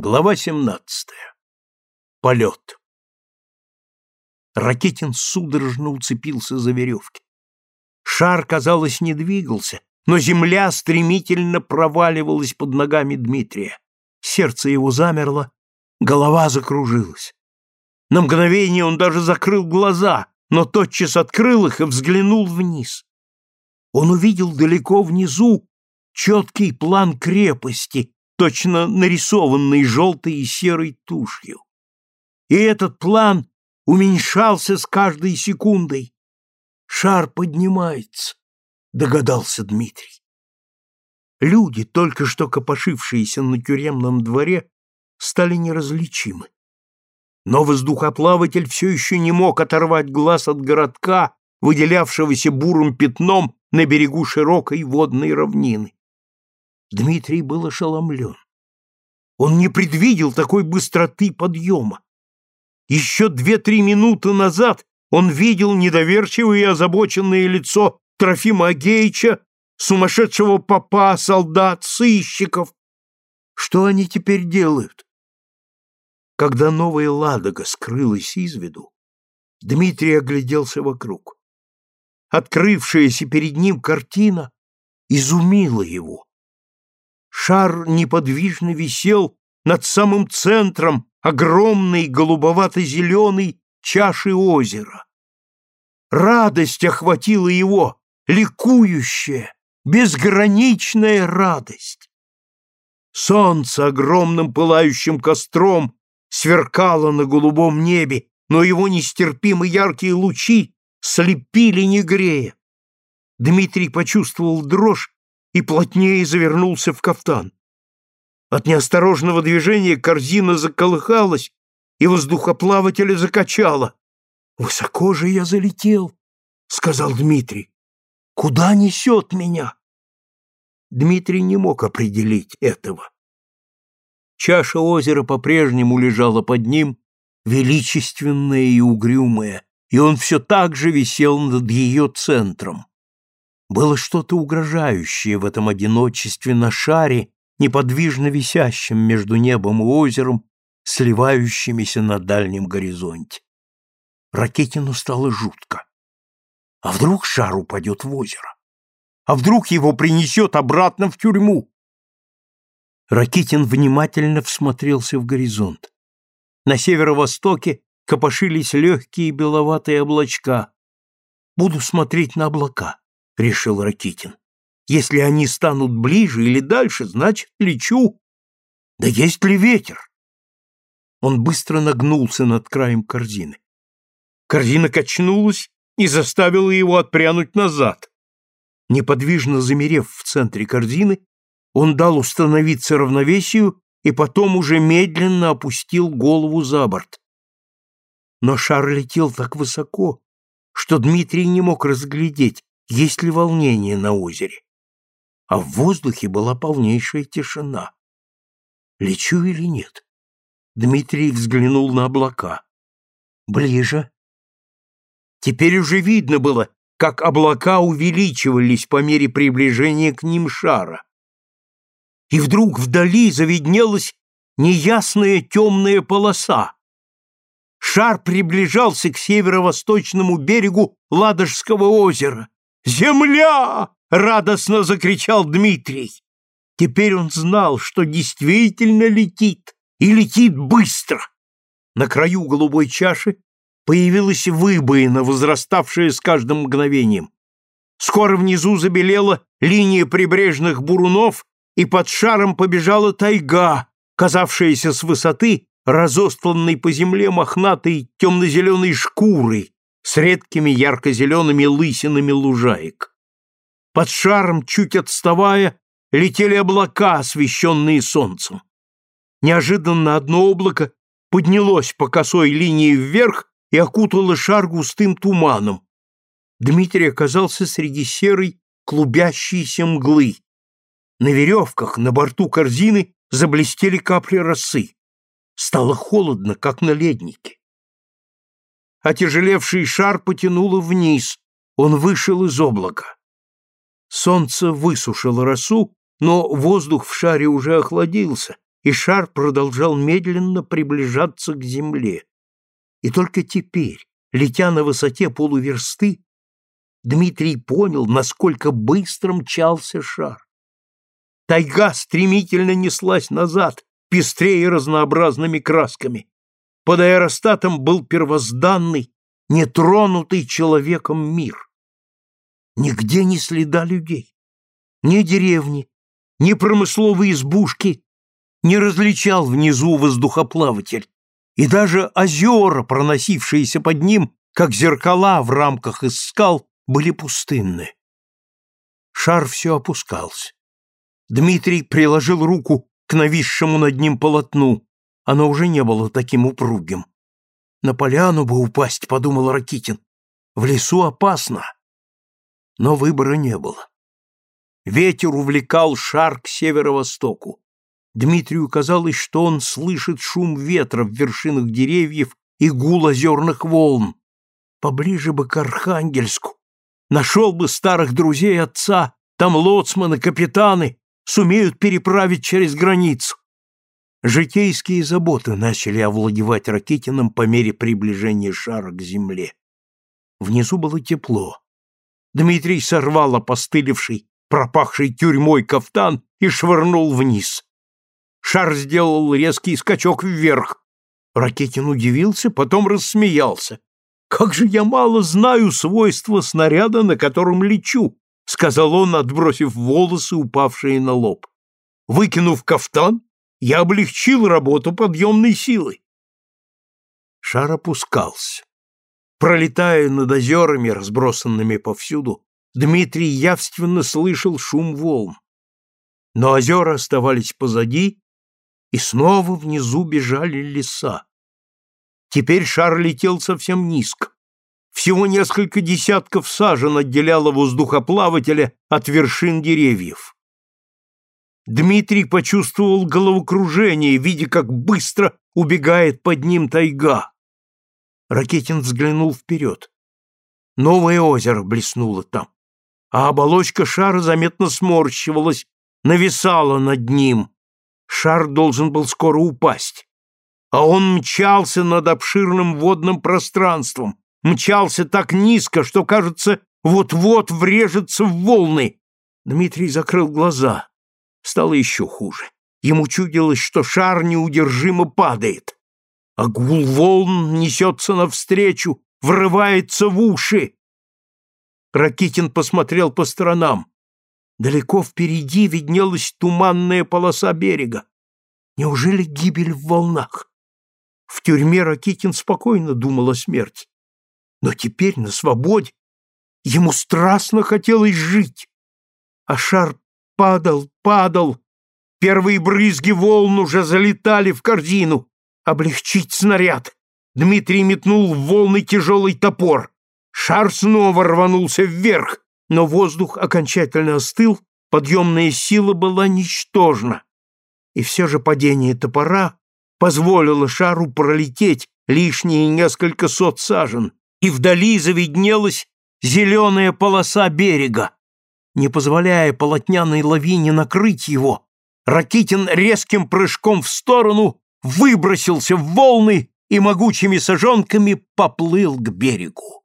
Глава 17. Полет. Ракетин судорожно уцепился за веревки. Шар, казалось, не двигался, но земля стремительно проваливалась под ногами Дмитрия. Сердце его замерло, голова закружилась. На мгновение он даже закрыл глаза, но тотчас открыл их и взглянул вниз. Он увидел далеко внизу четкий план крепости, точно нарисованный желтой и серой тушью. И этот план уменьшался с каждой секундой. Шар поднимается, догадался Дмитрий. Люди, только что копошившиеся на тюремном дворе, стали неразличимы. Но воздухоплаватель все еще не мог оторвать глаз от городка, выделявшегося бурым пятном на берегу широкой водной равнины. Дмитрий был ошеломлен. Он не предвидел такой быстроты подъема. Еще две-три минуты назад он видел недоверчивое и озабоченное лицо Трофима Агеича, сумасшедшего попа, солдат, сыщиков. Что они теперь делают? Когда новая Ладога скрылась из виду, Дмитрий огляделся вокруг. Открывшаяся перед ним картина изумила его. Шар неподвижно висел над самым центром огромной голубовато-зеленой чаши озера. Радость охватила его, ликующая, безграничная радость. Солнце огромным пылающим костром сверкало на голубом небе, но его нестерпимо яркие лучи слепили не грея. Дмитрий почувствовал дрожь и плотнее завернулся в кафтан. От неосторожного движения корзина заколыхалась, и воздухоплавателя закачала. «Высоко же я залетел», — сказал Дмитрий. «Куда несет меня?» Дмитрий не мог определить этого. Чаша озера по-прежнему лежала под ним, величественная и угрюмая, и он все так же висел над ее центром. Было что-то угрожающее в этом одиночестве на шаре, неподвижно висящем между небом и озером, сливающимися на дальнем горизонте. Ракетину стало жутко. А вдруг шар упадет в озеро? А вдруг его принесет обратно в тюрьму? Ракитин внимательно всмотрелся в горизонт. На северо-востоке копошились легкие беловатые облачка. Буду смотреть на облака решил Ракитин. Если они станут ближе или дальше, значит, лечу. Да есть ли ветер? Он быстро нагнулся над краем корзины. Корзина качнулась и заставила его отпрянуть назад. Неподвижно замерев в центре корзины, он дал установиться равновесию и потом уже медленно опустил голову за борт. Но шар летел так высоко, что Дмитрий не мог разглядеть, есть ли волнение на озере. А в воздухе была полнейшая тишина. Лечу или нет? Дмитрий взглянул на облака. Ближе. Теперь уже видно было, как облака увеличивались по мере приближения к ним шара. И вдруг вдали завиднелась неясная темная полоса. Шар приближался к северо-восточному берегу Ладожского озера. «Земля!» — радостно закричал Дмитрий. Теперь он знал, что действительно летит, и летит быстро. На краю голубой чаши появилась выбоина, возраставшая с каждым мгновением. Скоро внизу забелела линия прибрежных бурунов, и под шаром побежала тайга, казавшаяся с высоты разостланной по земле мохнатой темно-зеленой шкурой, с редкими ярко-зелеными лысинами лужаек. Под шаром, чуть отставая, летели облака, освещенные солнцем. Неожиданно одно облако поднялось по косой линии вверх и окутало шар густым туманом. Дмитрий оказался среди серой клубящейся мглы. На веревках на борту корзины заблестели капли росы. Стало холодно, как на леднике. Отяжелевший шар потянуло вниз, он вышел из облака. Солнце высушило росу, но воздух в шаре уже охладился, и шар продолжал медленно приближаться к земле. И только теперь, летя на высоте полуверсты, Дмитрий понял, насколько быстро мчался шар. Тайга стремительно неслась назад, пестрее разнообразными красками. Под аэростатом был первозданный, нетронутый человеком мир. Нигде ни следа людей, ни деревни, ни промысловой избушки не различал внизу воздухоплаватель, и даже озера, проносившиеся под ним, как зеркала в рамках из скал, были пустынны. Шар все опускался. Дмитрий приложил руку к нависшему над ним полотну. Оно уже не было таким упругим. «На поляну бы упасть», — подумал Ракитин. «В лесу опасно». Но выбора не было. Ветер увлекал шар к северо-востоку. Дмитрию казалось, что он слышит шум ветра в вершинах деревьев и гул озерных волн. Поближе бы к Архангельску. Нашел бы старых друзей отца, там лоцманы, капитаны, сумеют переправить через границу. Житейские заботы начали овладевать Ракитиным по мере приближения шара к земле. Внизу было тепло. Дмитрий сорвал опостылевший, пропахший тюрьмой кафтан и швырнул вниз. Шар сделал резкий скачок вверх. Ракетин удивился, потом рассмеялся. «Как же я мало знаю свойства снаряда, на котором лечу!» — сказал он, отбросив волосы, упавшие на лоб. Выкинув кафтан, я облегчил работу подъемной силой. Шар опускался. Пролетая над озерами, разбросанными повсюду, Дмитрий явственно слышал шум волн. Но озера оставались позади, и снова внизу бежали леса. Теперь шар летел совсем низко. Всего несколько десятков сажен отделяло воздухоплавателя от вершин деревьев. Дмитрий почувствовал головокружение, видя, как быстро убегает под ним тайга. Ракетин взглянул вперед. Новое озеро блеснуло там, а оболочка шара заметно сморщивалась, нависала над ним. Шар должен был скоро упасть. А он мчался над обширным водным пространством, мчался так низко, что, кажется, вот-вот врежется в волны. Дмитрий закрыл глаза стало еще хуже. Ему чудилось, что шар неудержимо падает. А гул волн несется навстречу, врывается в уши. Ракитин посмотрел по сторонам. Далеко впереди виднелась туманная полоса берега. Неужели гибель в волнах? В тюрьме Ракитин спокойно думал о смерти. Но теперь на свободе ему страстно хотелось жить. А шар падал, падал. Первые брызги волн уже залетали в корзину. Облегчить снаряд. Дмитрий метнул в волны тяжелый топор. Шар снова рванулся вверх, но воздух окончательно остыл, подъемная сила была ничтожна. И все же падение топора позволило шару пролететь лишние несколько сот сажен, и вдали завиднелась зеленая полоса берега. Не позволяя полотняной лавине накрыть его, Ракитин резким прыжком в сторону выбросился в волны и могучими сажонками поплыл к берегу.